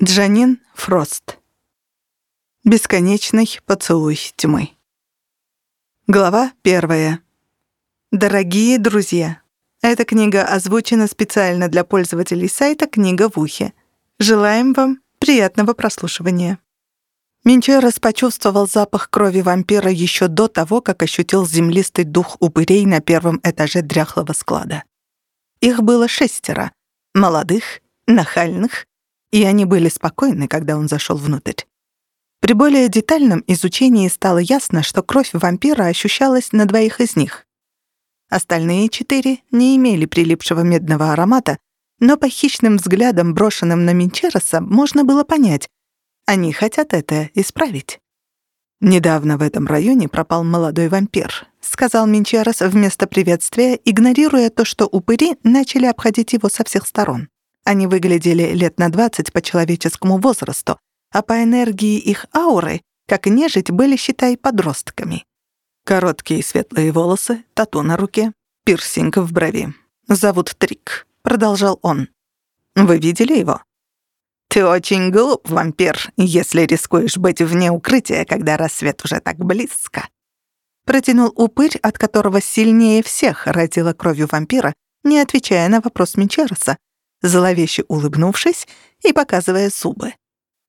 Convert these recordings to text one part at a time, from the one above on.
Джанин Фрост. Бесконечный поцелуй тьмы. Глава первая. Дорогие друзья, эта книга озвучена специально для пользователей сайта «Книга в ухе». Желаем вам приятного прослушивания. Минчерос почувствовал запах крови вампира еще до того, как ощутил землистый дух упырей на первом этаже дряхлого склада. Их было шестеро — молодых, нахальных, и они были спокойны, когда он зашел внутрь. При более детальном изучении стало ясно, что кровь вампира ощущалась на двоих из них. Остальные четыре не имели прилипшего медного аромата, но по хищным взглядам, брошенным на Минчероса, можно было понять, они хотят это исправить. «Недавно в этом районе пропал молодой вампир», — сказал Минчерос вместо приветствия, игнорируя то, что упыри начали обходить его со всех сторон. Они выглядели лет на двадцать по человеческому возрасту, а по энергии их ауры, как и нежить, были, считай, подростками. Короткие светлые волосы, тату на руке, пирсинг в брови. «Зовут Трик», — продолжал он. «Вы видели его?» «Ты очень глуп, вампир, если рискуешь быть вне укрытия, когда рассвет уже так близко». Протянул упырь, от которого сильнее всех родила кровью вампира, не отвечая на вопрос Минчероса, зловеще улыбнувшись и показывая зубы.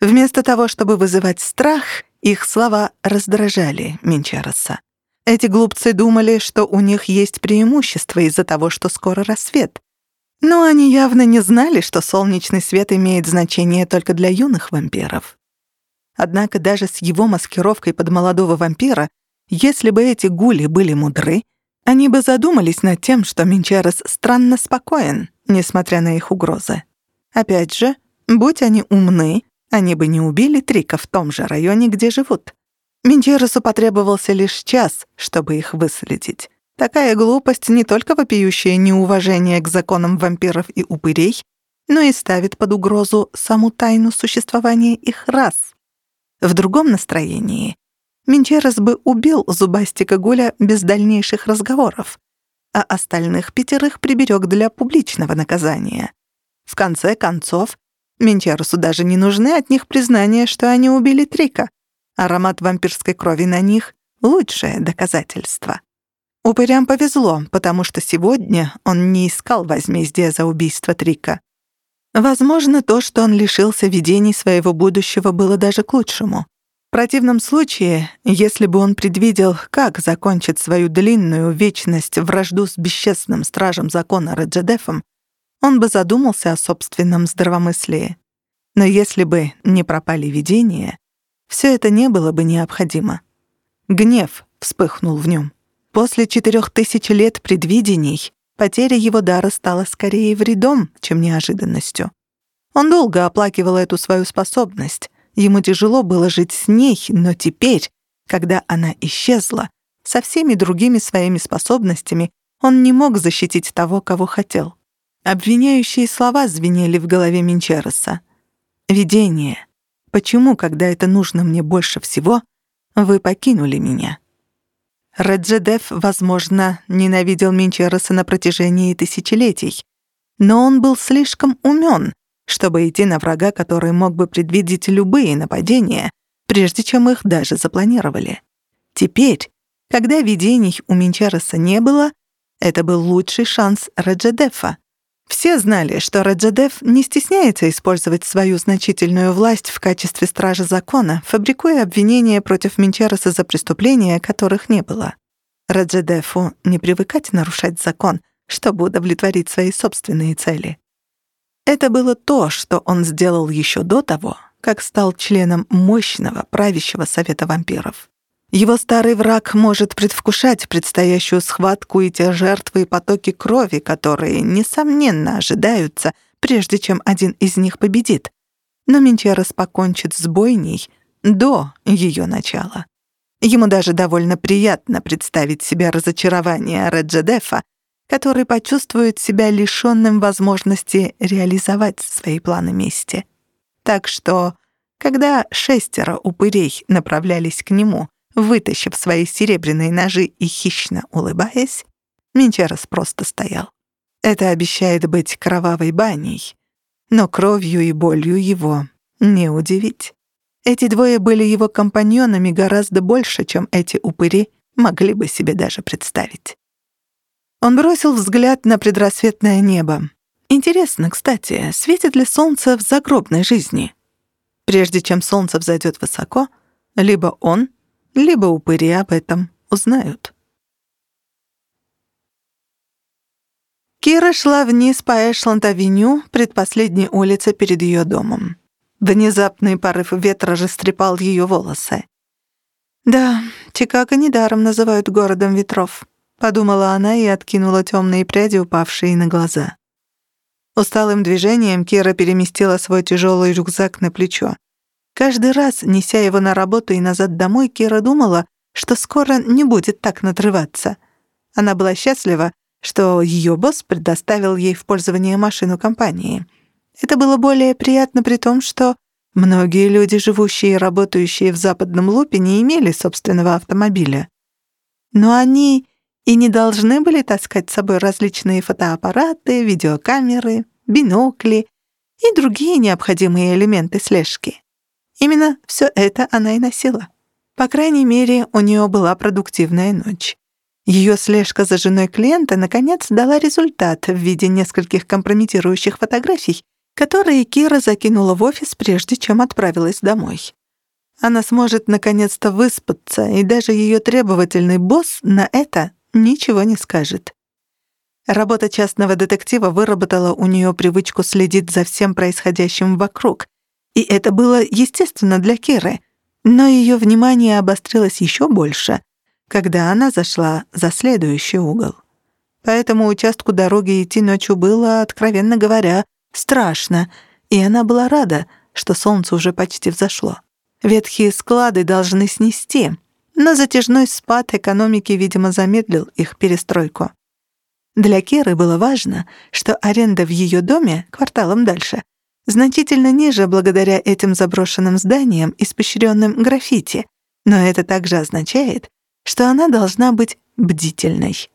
Вместо того, чтобы вызывать страх, их слова раздражали Минчароса. Эти глупцы думали, что у них есть преимущество из-за того, что скоро рассвет. Но они явно не знали, что солнечный свет имеет значение только для юных вампиров. Однако даже с его маскировкой под молодого вампира, если бы эти гули были мудры, они бы задумались над тем, что Минчарес странно спокоен, несмотря на их угрозы. Опять же, будь они умны, они бы не убили Трика в том же районе, где живут. Минчересу потребовался лишь час, чтобы их выследить. Такая глупость не только вопиющее неуважение к законам вампиров и упырей, но и ставит под угрозу саму тайну существования их рас. В другом настроении Минчерес бы убил зубастика Гуля без дальнейших разговоров, а остальных пятерых приберег для публичного наказания. В конце концов, Минчерусу даже не нужны от них признания, что они убили Трика. Аромат вампирской крови на них — лучшее доказательство. Упырям повезло, потому что сегодня он не искал возмездия за убийство Трика. Возможно, то, что он лишился видений своего будущего, было даже к лучшему противном случае, если бы он предвидел, как закончит свою длинную вечность вражду с бесчестным стражем закона Реджедефом, он бы задумался о собственном здравомыслии. Но если бы не пропали видения, все это не было бы необходимо. Гнев вспыхнул в нем. После четырех тысяч лет предвидений потеря его дара стала скорее вредом, чем неожиданностью. Он долго оплакивал эту свою способность, Ему тяжело было жить с ней, но теперь, когда она исчезла, со всеми другими своими способностями, он не мог защитить того, кого хотел. Обвиняющие слова звенели в голове Минчероса. «Видение. Почему, когда это нужно мне больше всего, вы покинули меня?» Реджедеф, возможно, ненавидел Минчероса на протяжении тысячелетий, но он был слишком умен, чтобы идти на врага, который мог бы предвидеть любые нападения, прежде чем их даже запланировали. Теперь, когда видений у Минчареса не было, это был лучший шанс Раджадефа. Все знали, что Раджадеф не стесняется использовать свою значительную власть в качестве стража закона, фабрикуя обвинения против Минчареса за преступления, которых не было. Раджадефу не привыкать нарушать закон, чтобы удовлетворить свои собственные цели. Это было то, что он сделал еще до того, как стал членом мощного правящего совета вампиров. Его старый враг может предвкушать предстоящую схватку и те жертвы и потоки крови, которые, несомненно, ожидаются, прежде чем один из них победит. Но Менчерос покончит с бойней до ее начала. Ему даже довольно приятно представить себе разочарование Реджедефа, который почувствует себя лишённым возможности реализовать свои планы мести. Так что, когда шестеро упырей направлялись к нему, вытащив свои серебряные ножи и хищно улыбаясь, Минчерос просто стоял. Это обещает быть кровавой баней, но кровью и болью его не удивить. Эти двое были его компаньонами гораздо больше, чем эти упыри могли бы себе даже представить. Он бросил взгляд на предрассветное небо. Интересно, кстати, светит ли солнце в загробной жизни? Прежде чем солнце взойдет высоко, либо он, либо упыри об этом узнают. Кира шла вниз по Эшланд-авеню, предпоследней улице перед ее домом. Внезапный порыв ветра растрепал ее волосы. «Да, Чикаго недаром называют городом ветров», — подумала она и откинула темные пряди, упавшие на глаза. Усталым движением Кира переместила свой тяжелый рюкзак на плечо. Каждый раз, неся его на работу и назад домой, Кира думала, что скоро не будет так надрываться. Она была счастлива, что ее босс предоставил ей в пользование машину компании — это было более приятно при том, что многие люди, живущие и работающие в Западном Лупе, не имели собственного автомобиля. Но они и не должны были таскать с собой различные фотоаппараты, видеокамеры, бинокли и другие необходимые элементы слежки. Именно все это она и носила. По крайней мере, у нее была продуктивная ночь. Ее слежка за женой клиента наконец дала результат в виде нескольких компрометирующих фотографий, которые Кира закинула в офис, прежде чем отправилась домой. Она сможет наконец-то выспаться, и даже ее требовательный босс на это ничего не скажет. Работа частного детектива выработала у нее привычку следить за всем происходящим вокруг, и это было естественно для Киры, но ее внимание обострилось еще больше, когда она зашла за следующий угол. По этому участку дороги идти ночью было, откровенно говоря, страшно, и она была рада, что солнце уже почти взошло. Ветхие склады должны снести, но затяжной спад экономики, видимо, замедлил их перестройку. Для Керы было важно, что аренда в ее доме, кварталом дальше, значительно ниже благодаря этим заброшенным зданиям, испещренным граффити, но это также означает, что она должна быть бдительной.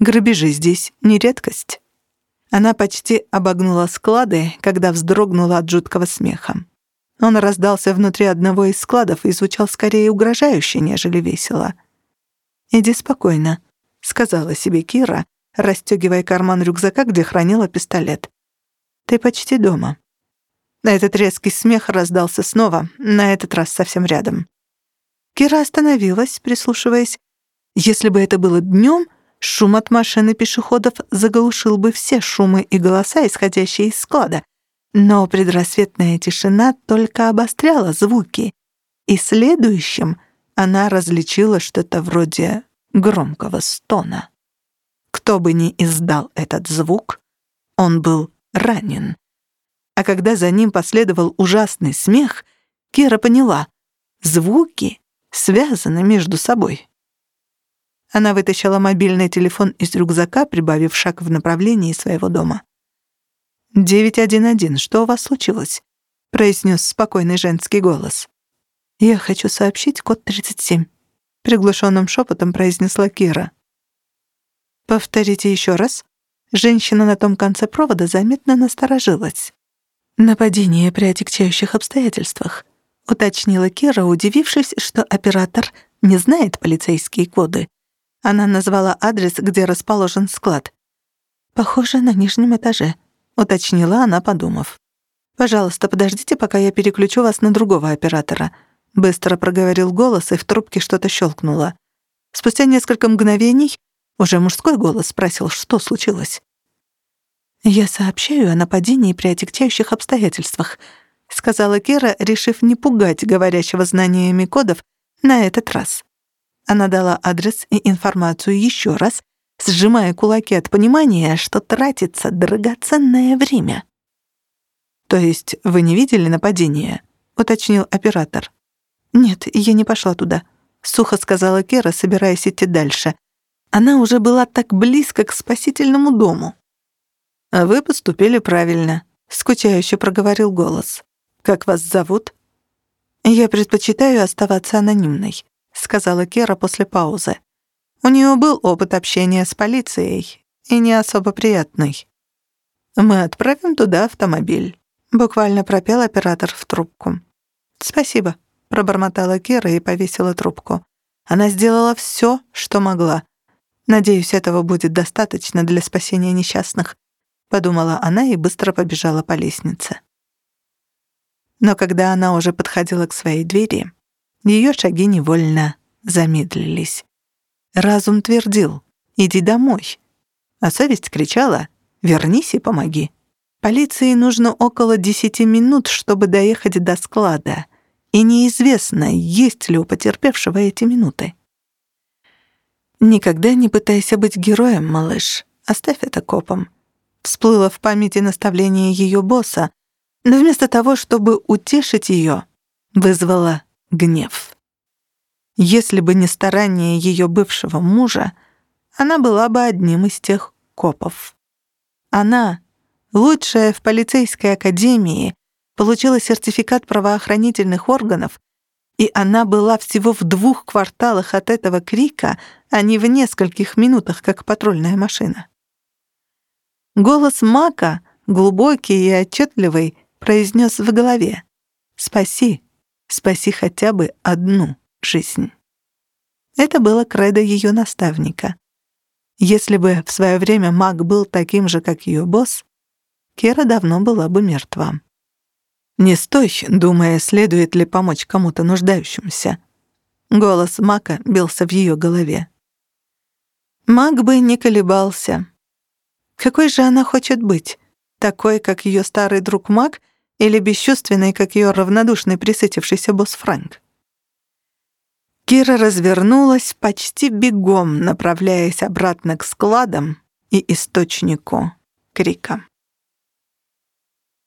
Грабежи здесь не редкость. Она почти обогнула склады, когда вздрогнула от жуткого смеха. Он раздался внутри одного из складов и звучал скорее угрожающе, нежели весело. «Иди спокойно», — сказала себе Кира, расстёгивая карман рюкзака, где хранила пистолет. «Ты почти дома». Этот резкий смех раздался снова, на этот раз совсем рядом. Кира остановилась, прислушиваясь. Если бы это было днём, Шум от машины пешеходов заглушил бы все шумы и голоса, исходящие из склада. Но предрассветная тишина только обостряла звуки. И следующим она различила что-то вроде громкого стона. Кто бы ни издал этот звук, он был ранен. А когда за ним последовал ужасный смех, Кира поняла — звуки связаны между собой. Она вытащила мобильный телефон из рюкзака, прибавив шаг в направлении своего дома. «911, что у вас случилось?» — произнес спокойный женский голос. «Я хочу сообщить код 37», — приглушенным шепотом произнесла Кира. «Повторите еще раз». Женщина на том конце провода заметно насторожилась. «Нападение при отягчающих обстоятельствах», — уточнила Кира, удивившись, что оператор не знает полицейские коды. Она назвала адрес, где расположен склад. «Похоже, на нижнем этаже», — уточнила она, подумав. «Пожалуйста, подождите, пока я переключу вас на другого оператора», — быстро проговорил голос, и в трубке что-то щелкнуло. Спустя несколько мгновений уже мужской голос спросил, что случилось. «Я сообщаю о нападении при отягчающих обстоятельствах», — сказала Кера, решив не пугать говорящего знаниями кодов на этот раз. Она дала адрес и информацию еще раз, сжимая кулаки от понимания, что тратится драгоценное время. «То есть вы не видели нападение?» — уточнил оператор. «Нет, я не пошла туда», — сухо сказала Кера, собираясь идти дальше. Она уже была так близко к спасительному дому. «А вы поступили правильно», — скучающе проговорил голос. «Как вас зовут?» «Я предпочитаю оставаться анонимной», — сказала Кера после паузы. У нее был опыт общения с полицией, и не особо приятный. «Мы отправим туда автомобиль. буквально пропел оператор в трубку. «Спасибо», — пробормотала Кира и повесила трубку. Она сделала все, что могла. «Надеюсь, этого будет достаточно для спасения несчастных», — подумала она и быстро побежала по лестнице. Но когда она уже подходила к своей двери, ее шаги невольно замедлились. Разум твердил «Иди домой», а совесть кричала «Вернись и помоги». Полиции нужно около десяти минут, чтобы доехать до склада, и неизвестно, есть ли у потерпевшего эти минуты. «Никогда не пытайся быть героем, малыш. Оставь это копом». Всплыло в памяти наставление ее босса, но вместо того, чтобы утешить ее, вызвало гнев. Если бы не старание ее бывшего мужа, она была бы одним из тех копов. Она лучшая в полицейской академии, получила сертификат правоохранительных органов, и она была всего в двух кварталах от этого крика, а не в нескольких минутах, как патрульная машина. Голос Мака, глубокий и отчетливый, произнес в голове «Спаси, спаси хотя бы одну жизнь». Это было кредо ее наставника. Если бы в свое время Мак был таким же, как ее босс, Кера давно была бы мертва. «Не стой, думая, следует ли помочь кому-то нуждающимся». Голос Мака бился в ее голове. Мак бы не колебался. Какой же она хочет быть? Такой, как ее старый друг Мак, или бесчувственной, как ее равнодушный присытившийся босс Фрэнк? Кира развернулась почти бегом, направляясь обратно к складам и источнику крика.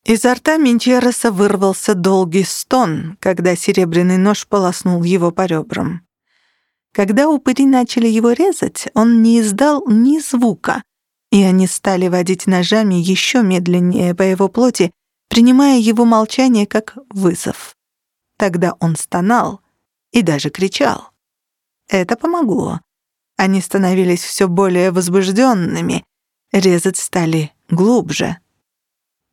Изо рта Минчереса вырвался долгий стон, когда серебряный нож полоснул его по ребрам. Когда упыри начали его резать, он не издал ни звука, и они стали водить ножами еще медленнее по его плоти, принимая его молчание как вызов. Тогда он стонал и даже кричал. Это помогло. Они становились все более возбужденными, резать стали глубже.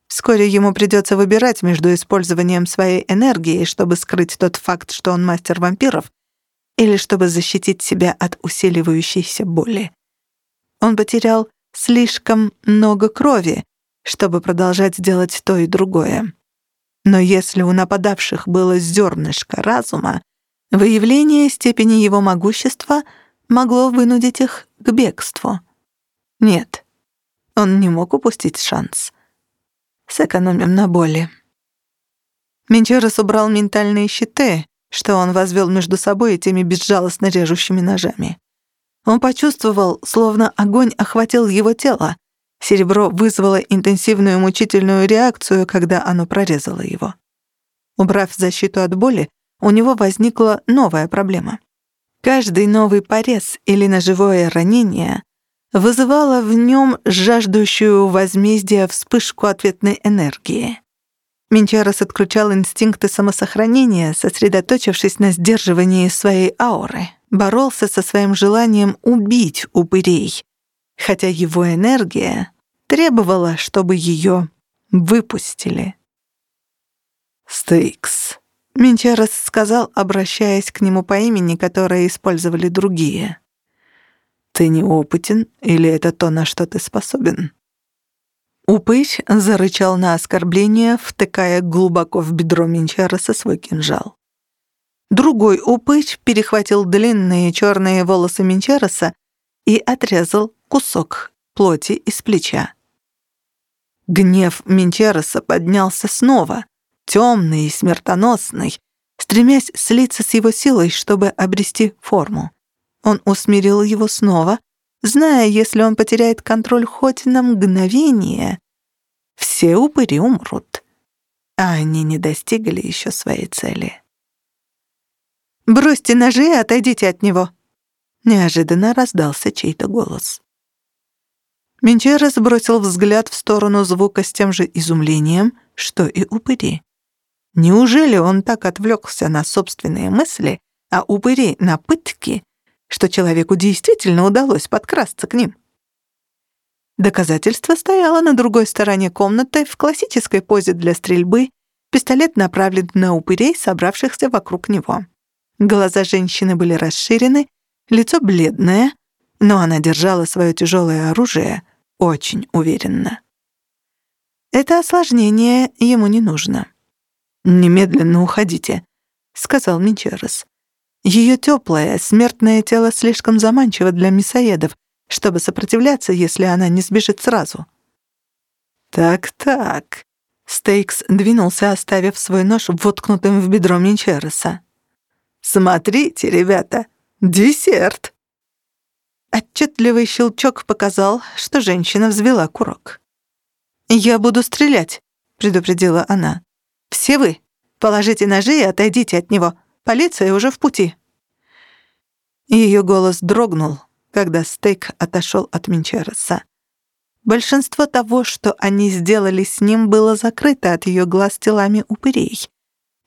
Вскоре ему придется выбирать между использованием своей энергии, чтобы скрыть тот факт, что он мастер вампиров, или чтобы защитить себя от усиливающейся боли. Он потерял слишком много крови, чтобы продолжать делать то и другое. Но если у нападавших было зернышко разума, выявление степени его могущества могло вынудить их к бегству. Нет, он не мог упустить шанс. Сэкономим на боли. Менчерес убрал ментальные щиты, что он возвел между собой этими безжалостно режущими ножами. Он почувствовал, словно огонь охватил его тело. Серебро вызвало интенсивную мучительную реакцию, когда оно прорезало его. Убрав защиту от боли, у него возникла новая проблема. Каждый новый порез или ножевое ранение вызывала в нем жаждущую возмездия вспышку ответной энергии. Минчарос отключал инстинкты самосохранения, сосредоточившись на сдерживании своей ауры, боролся со своим желанием убить упырей, хотя его энергия требовала, чтобы ее выпустили. «Стейкс», — Минчарос сказал, обращаясь к нему по имени, которое использовали другие. Ты неопытен или это то, на что ты способен?» Упырь зарычал на оскорбление, втыкая глубоко в бедро Минчароса свой кинжал. Другой упырь перехватил длинные черные волосы Минчароса и отрезал кусок плоти из плеча. Гнев Минчароса поднялся снова, темный и смертоносный, стремясь слиться с его силой, чтобы обрести форму. Он усмирил его снова, зная, если он потеряет контроль хоть на мгновение, все упыри умрут. А они не достигли еще своей цели. «Бросьте ножи и отойдите от него!» Неожиданно раздался чей-то голос. Менчера сбросил взгляд в сторону звука с тем же изумлением, что и упыри. Неужели он так отвлекся на собственные мысли, а упыри — на пытки, что человеку действительно удалось подкрасться к ним. Доказательство стояло на другой стороне комнаты в классической позе для стрельбы, пистолет направлен на упырей, собравшихся вокруг него. Глаза женщины были расширены, лицо бледное, но она держала свое тяжелое оружие очень уверенно. Это осложнение ему не нужно. «Немедленно уходите», — сказал Минчерес. Ее теплое, смертное тело слишком заманчиво для мясоедов, чтобы сопротивляться, если она не сбежит сразу. «Так-так», — Стейкс двинулся, оставив свой нож воткнутым в бедро Минчереса. «Смотрите, ребята, десерт!» Отчетливый щелчок показал, что женщина взвела курок. «Я буду стрелять», — предупредила она. «Все вы положите ножи и отойдите от него. Полиция уже в пути». Ее голос дрогнул, когда Стейк отошел от Минчереса. Большинство того, что они сделали с ним, было закрыто от ее глаз телами упырей.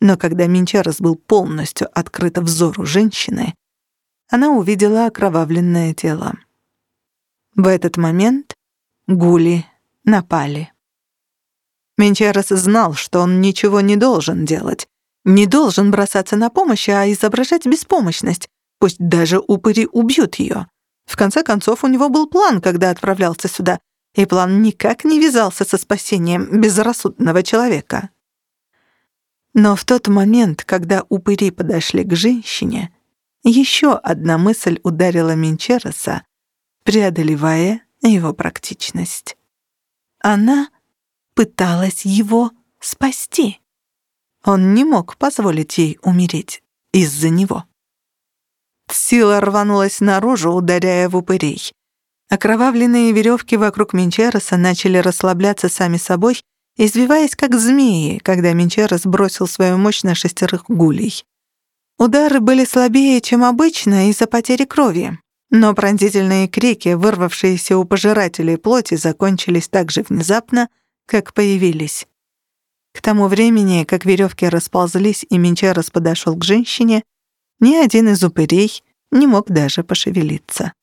Но когда Минчерес был полностью открыт взору женщины, она увидела окровавленное тело. В этот момент гули напали. Минчерес знал, что он ничего не должен делать, не должен бросаться на помощь, а изображать беспомощность, пусть даже упыри убьют ее. В конце концов, у него был план, когда отправлялся сюда, и план никак не вязался со спасением безрассудного человека. Но в тот момент, когда упыри подошли к женщине, еще одна мысль ударила Минчероса, преодолевая его практичность. Она пыталась его спасти. Он не мог позволить ей умереть из-за него. Сила рванулась наружу, ударяя в упырей. Окровавленные веревки вокруг Минчероса начали расслабляться сами собой, извиваясь как змеи, когда Минчерос бросил свою мощь на шестерых гулей. Удары были слабее, чем обычно, из-за потери крови. Но пронзительные крики, вырвавшиеся у пожирателей плоти, закончились так же внезапно, как появились. К тому времени, как веревки расползлись и Минчерос подошел к женщине, ни один из упырей не мог даже пошевелиться.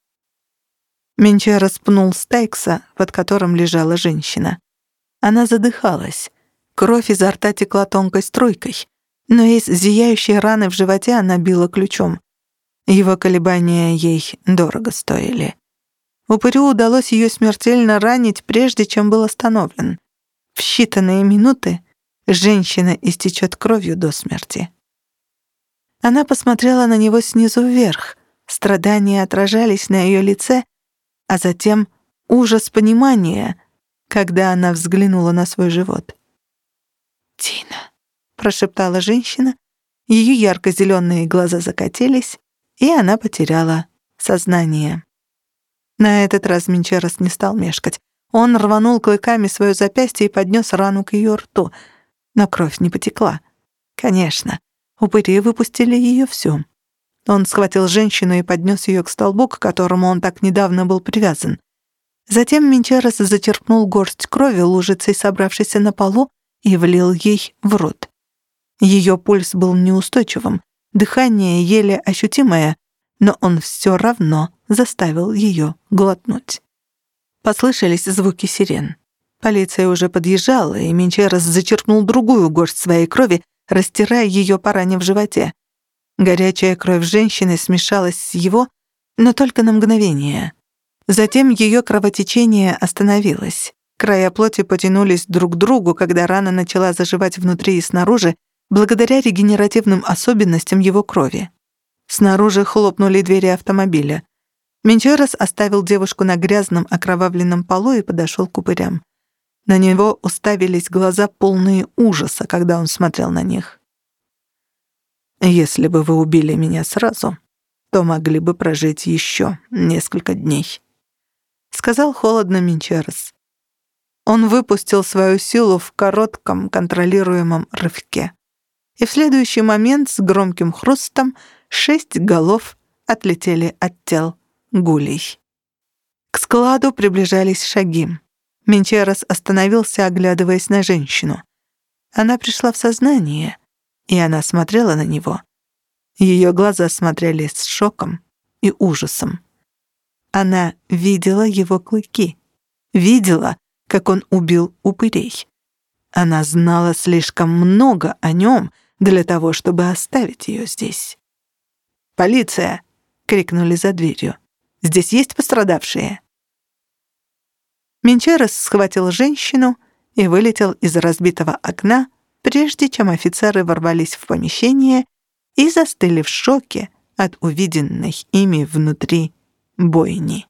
Менча распнул Стайкса, под которым лежала женщина. Она задыхалась. Кровь изо рта текла тонкой струйкой, но из зияющей раны в животе она била ключом. Его колебания ей дорого стоили. Упырю удалось ее смертельно ранить, прежде чем был остановлен. В считанные минуты женщина истечет кровью до смерти. Она посмотрела на него снизу вверх. Страдания отражались на ее лице, а затем ужас понимания, когда она взглянула на свой живот. «Тина», — прошептала женщина, ее ярко-зеленые глаза закатились, и она потеряла сознание. На этот раз Минчерос не стал мешкать. Он рванул клыками свое запястье и поднес рану к ее рту, но кровь не потекла. Конечно, Упыри выпустили ее всю. Он схватил женщину и поднес ее к столбу, к которому он так недавно был привязан. Затем Минчерес зачерпнул горсть крови лужицей, собравшейся на полу, и влил ей в рот. Ее пульс был неустойчивым, дыхание еле ощутимое, но он все равно заставил ее глотнуть. Послышались звуки сирен. Полиция уже подъезжала, и Минчерес зачерпнул другую горсть своей крови, растирая ее по в животе. Горячая кровь женщины смешалась с его, но только на мгновение. Затем ее кровотечение остановилось. Края плоти потянулись друг к другу, когда рана начала заживать внутри и снаружи, благодаря регенеративным особенностям его крови. Снаружи хлопнули двери автомобиля. Менчерос оставил девушку на грязном окровавленном полу и подошел к упырям. На него уставились глаза полные ужаса, когда он смотрел на них. «Если бы вы убили меня сразу, то могли бы прожить еще несколько дней», — сказал холодно Минчерес. Он выпустил свою силу в коротком контролируемом рывке. И в следующий момент с громким хрустом шесть голов отлетели от тел гулей. К складу приближались шаги. Менчерос остановился, оглядываясь на женщину. Она пришла в сознание, и она смотрела на него. Ее глаза смотрели с шоком и ужасом. Она видела его клыки, видела, как он убил упырей. Она знала слишком много о нем для того, чтобы оставить ее здесь. «Полиция!» — крикнули за дверью. «Здесь есть пострадавшие?» Менчерес схватил женщину и вылетел из разбитого окна, прежде чем офицеры ворвались в помещение и застыли в шоке от увиденной ими внутри бойни.